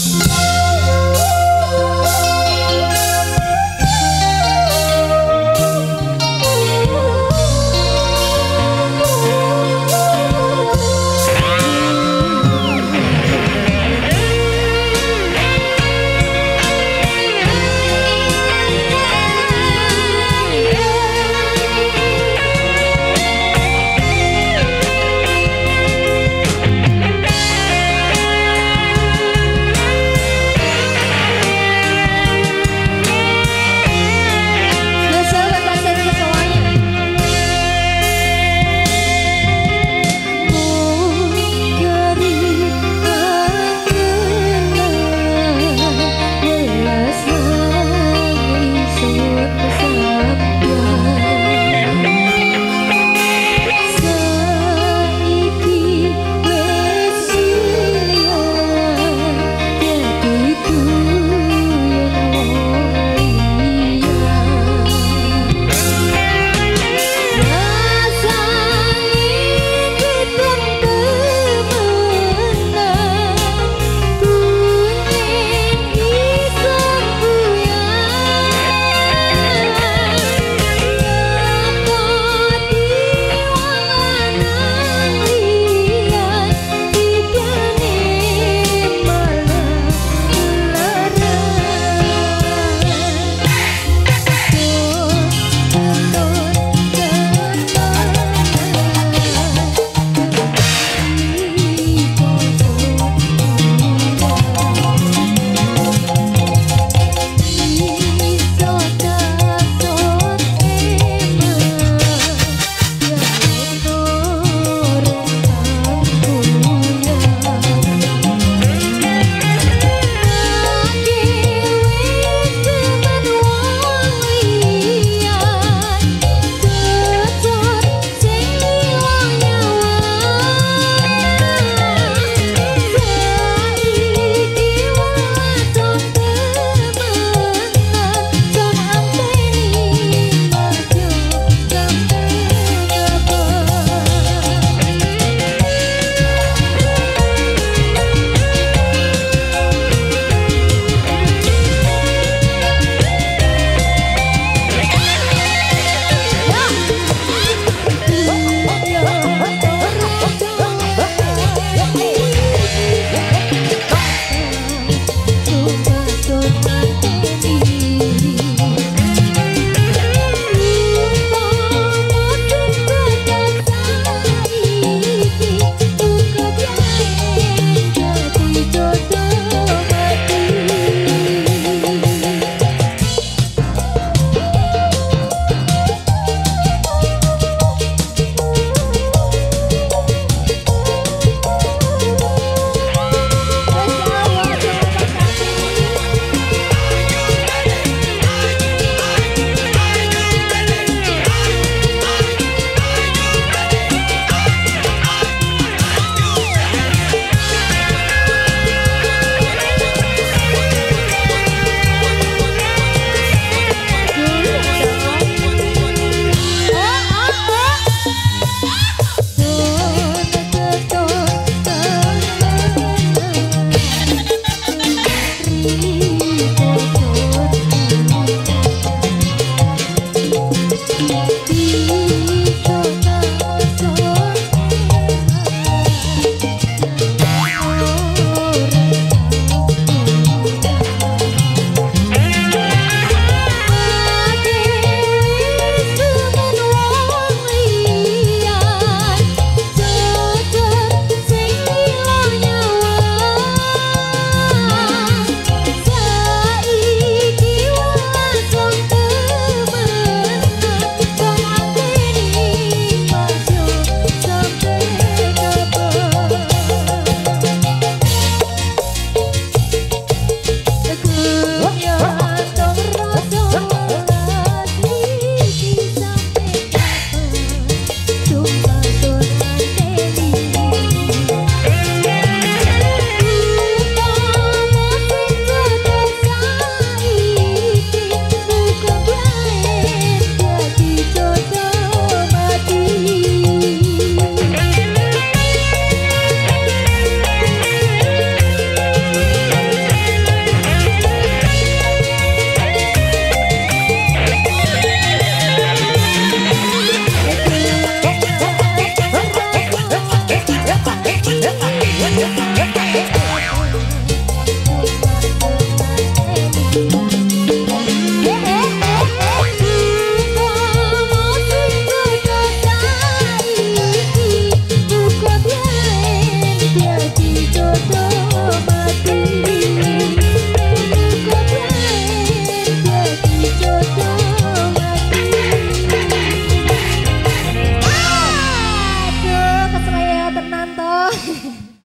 Peace.